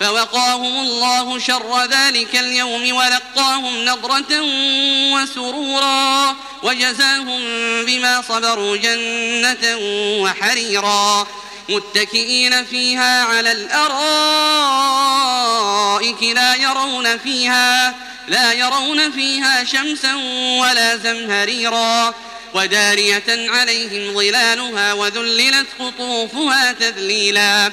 فوقاهم الله شر ذلك اليوم ولقاهم نضرة وسرورا وجزاهم بما صبروا جنة وحريرا متكئين فيها على الأرائك لا يرون فيها لا يرون فيها شمسا ولا زمهريرا ودارية عليهم ظلالها وذللت قطوفها تذليلا